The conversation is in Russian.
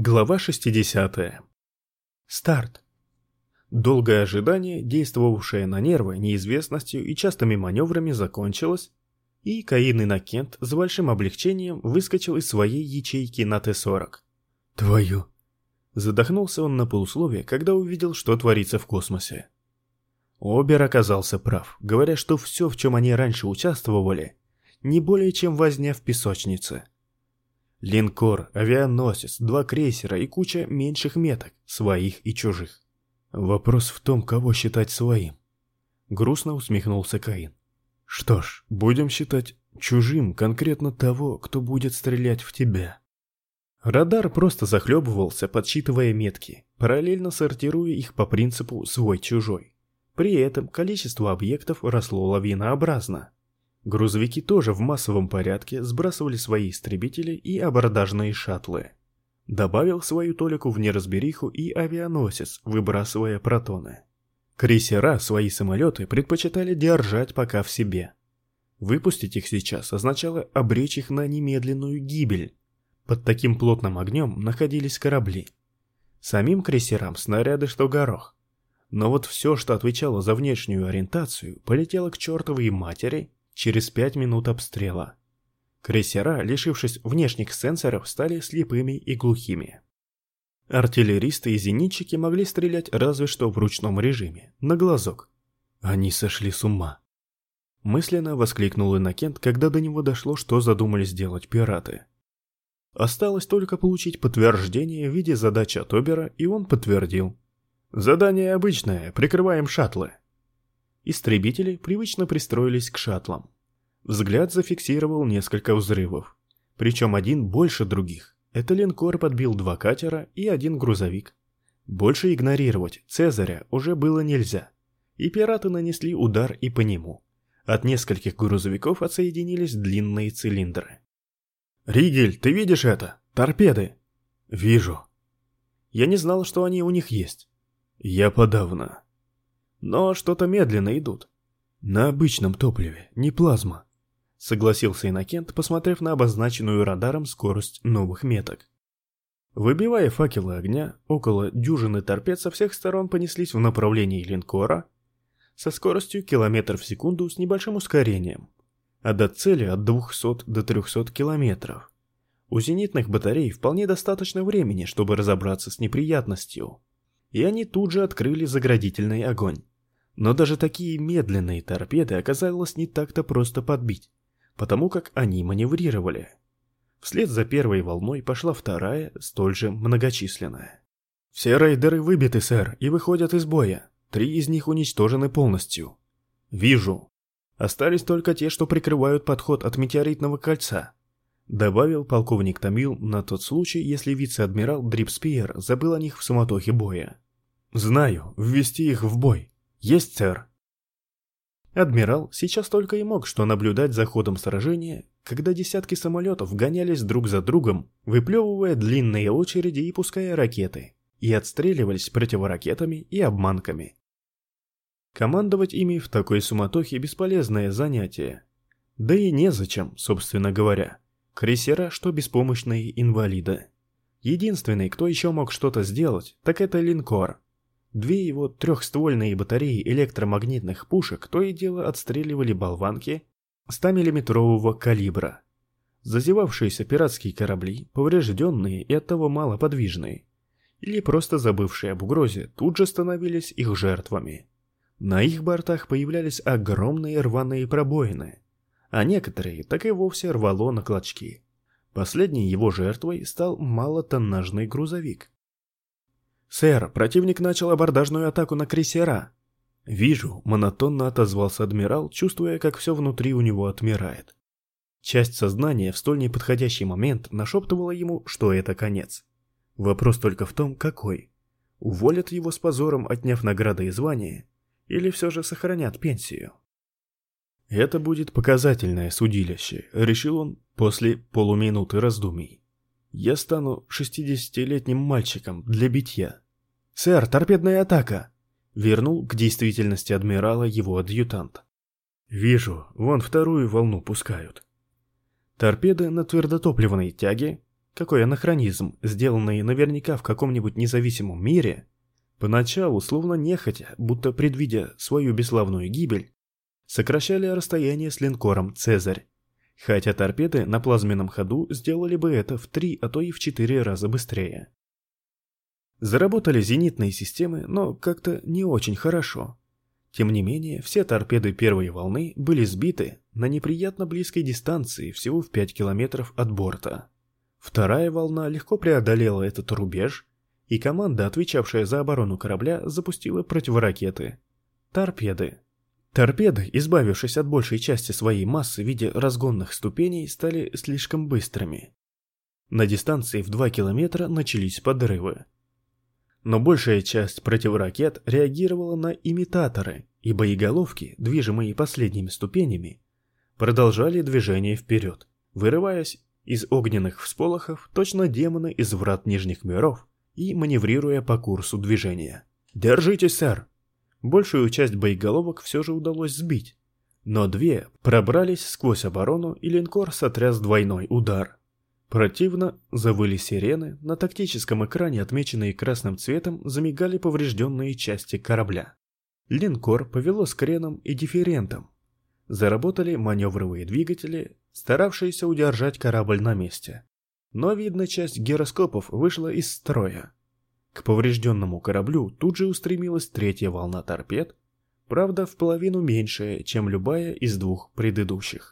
Глава 60. Старт. Долгое ожидание, действовавшее на нервы неизвестностью и частыми маневрами, закончилось, и Каин Иннокент с большим облегчением выскочил из своей ячейки на Т-40. «Твою!» Задохнулся он на полусловие, когда увидел, что творится в космосе. Обер оказался прав, говоря, что все, в чем они раньше участвовали, не более чем возня в песочнице – Линкор, авианосец, два крейсера и куча меньших меток, своих и чужих. Вопрос в том, кого считать своим. Грустно усмехнулся Каин. Что ж, будем считать чужим конкретно того, кто будет стрелять в тебя. Радар просто захлебывался, подсчитывая метки, параллельно сортируя их по принципу «свой-чужой». При этом количество объектов росло лавинообразно. Грузовики тоже в массовом порядке сбрасывали свои истребители и абордажные шаттлы. Добавил свою толику в неразбериху и авианосец, выбрасывая протоны. Крейсера свои самолеты предпочитали держать пока в себе. Выпустить их сейчас означало обречь их на немедленную гибель. Под таким плотным огнем находились корабли. Самим крейсерам снаряды что горох. Но вот все, что отвечало за внешнюю ориентацию, полетело к чертовой матери через пять минут обстрела. Крейсера, лишившись внешних сенсоров, стали слепыми и глухими. Артиллеристы и зенитчики могли стрелять разве что в ручном режиме, на глазок. Они сошли с ума. Мысленно воскликнул Иннокент, когда до него дошло, что задумали сделать пираты. Осталось только получить подтверждение в виде задачи от Обера, и он подтвердил. «Задание обычное, прикрываем шаттлы». Истребители привычно пристроились к шаттлам. Взгляд зафиксировал несколько взрывов. Причем один больше других. Это линкор подбил два катера и один грузовик. Больше игнорировать Цезаря уже было нельзя. И пираты нанесли удар и по нему. От нескольких грузовиков отсоединились длинные цилиндры. «Ригель, ты видишь это? Торпеды!» «Вижу». «Я не знал, что они у них есть». «Я подавно». Но что-то медленно идут. На обычном топливе, не плазма. Согласился Иннокент, посмотрев на обозначенную радаром скорость новых меток. Выбивая факелы огня, около дюжины торпед со всех сторон понеслись в направлении линкора со скоростью километр в секунду с небольшим ускорением, а до цели от 200 до 300 километров. У зенитных батарей вполне достаточно времени, чтобы разобраться с неприятностью. И они тут же открыли заградительный огонь. Но даже такие медленные торпеды оказалось не так-то просто подбить, потому как они маневрировали. Вслед за первой волной пошла вторая, столь же многочисленная. «Все рейдеры выбиты, сэр, и выходят из боя. Три из них уничтожены полностью». «Вижу. Остались только те, что прикрывают подход от метеоритного кольца», добавил полковник Томил на тот случай, если вице-адмирал Дрипспиер забыл о них в суматохе боя. «Знаю, ввести их в бой. «Есть, сэр». Адмирал сейчас только и мог что наблюдать за ходом сражения, когда десятки самолетов гонялись друг за другом, выплевывая длинные очереди и пуская ракеты, и отстреливались противоракетами и обманками. Командовать ими в такой суматохе бесполезное занятие. Да и незачем, собственно говоря. Крейсера, что беспомощные инвалиды. Единственный, кто еще мог что-то сделать, так это линкор, Две его трехствольные батареи электромагнитных пушек то и дело отстреливали болванки 100-миллиметрового калибра. Зазевавшиеся пиратские корабли, поврежденные и оттого малоподвижные, или просто забывшие об угрозе, тут же становились их жертвами. На их бортах появлялись огромные рваные пробоины, а некоторые так и вовсе рвало на клочки. Последней его жертвой стал малотоннажный грузовик, «Сэр, противник начал абордажную атаку на крейсера». «Вижу», — монотонно отозвался адмирал, чувствуя, как все внутри у него отмирает. Часть сознания в столь неподходящий момент нашептывала ему, что это конец. Вопрос только в том, какой. Уволят его с позором, отняв награды и звания, или все же сохранят пенсию? Это будет показательное судилище, решил он после полуминуты раздумий. Я стану шестидесятилетним мальчиком для битья. «Сэр, торпедная атака!» Вернул к действительности адмирала его адъютант. «Вижу, вон вторую волну пускают». Торпеды на твердотопливной тяге, какой анахронизм, сделанный наверняка в каком-нибудь независимом мире, поначалу, словно нехотя, будто предвидя свою бесславную гибель, сокращали расстояние с линкором «Цезарь», хотя торпеды на плазменном ходу сделали бы это в три, а то и в четыре раза быстрее. Заработали зенитные системы, но как-то не очень хорошо. Тем не менее, все торпеды первой волны были сбиты на неприятно близкой дистанции всего в 5 километров от борта. Вторая волна легко преодолела этот рубеж, и команда, отвечавшая за оборону корабля, запустила противоракеты. Торпеды. Торпеды, избавившись от большей части своей массы в виде разгонных ступеней, стали слишком быстрыми. На дистанции в 2 километра начались подрывы. Но большая часть противоракет реагировала на имитаторы, и боеголовки, движимые последними ступенями, продолжали движение вперед, вырываясь из огненных всполохов точно демоны из врат Нижних миров и маневрируя по курсу движения. «Держитесь, сэр!» Большую часть боеголовок все же удалось сбить, но две пробрались сквозь оборону, и линкор сотряс двойной удар. Противно завыли сирены, на тактическом экране, отмеченные красным цветом, замигали поврежденные части корабля. Линкор повело с креном и дифферентом. Заработали маневровые двигатели, старавшиеся удержать корабль на месте. Но, видно, часть гироскопов вышла из строя. К поврежденному кораблю тут же устремилась третья волна торпед, правда, в половину меньшая, чем любая из двух предыдущих.